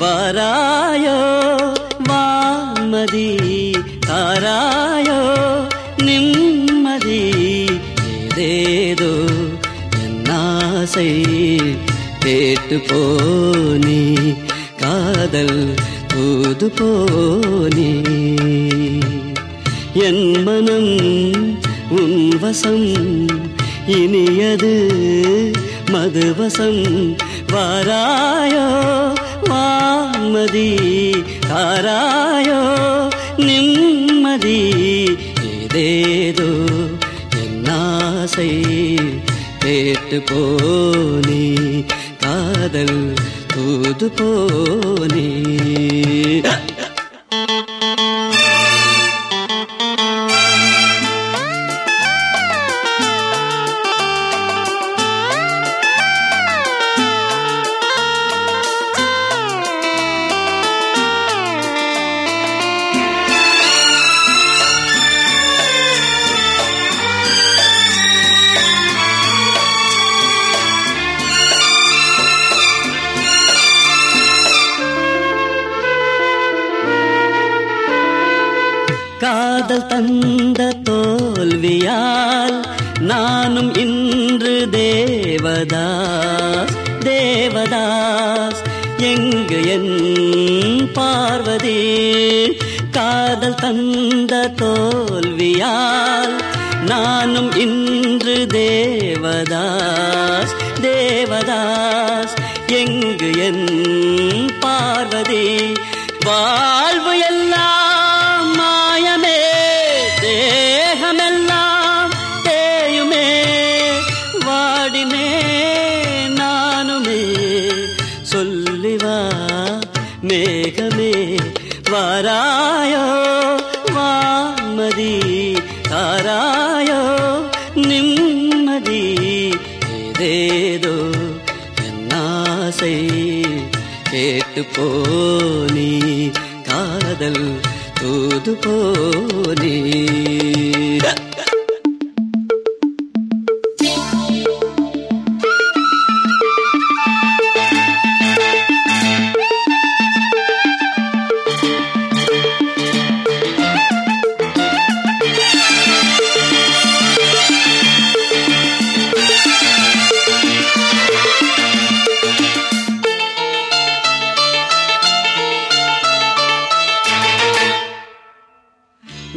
வராயோ வான்மதி தாரா சேட்டு போனி காதல் தூது போனி. என் மனம் உன் வசம் இனியது மதுவசம். வாராயோ வாமதி தாராயோ நிம்மதி ஏதேதோ என் ஆசை. சேட்டு போனி காதல் தூது போனே. கால் தந்த தோல்வியால் நானும் இன்று தேவதாஸ் தேவதாஸ். எங்கு என் பார்வதி? காதல் தந்த தோல்வியால் நானும் இன்று தேவதாஸ் தேவதாஸ். எங்கு என் பார்வதி? வாழ்வு எல்லாம் பாடினே நானுமே. சொல்லிவா மேகமே வாராயோ வாமதி தாராயோ நிம்மதி. ஏதேதோ என்னாசை கேட்டு போனி காதல் தூது போனி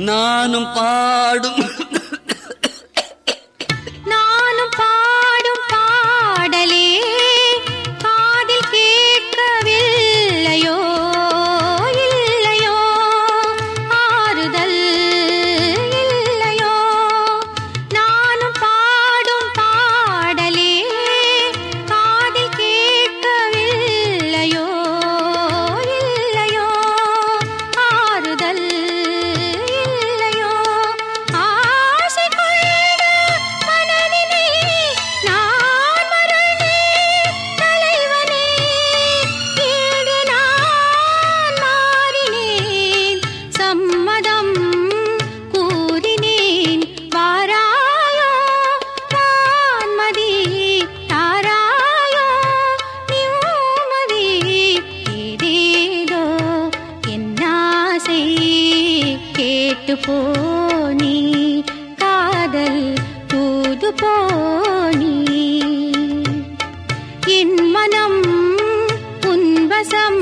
நானும் பாடும் கேட்டு போனி காதல் தூது போனி என் மனம் உன்வசம்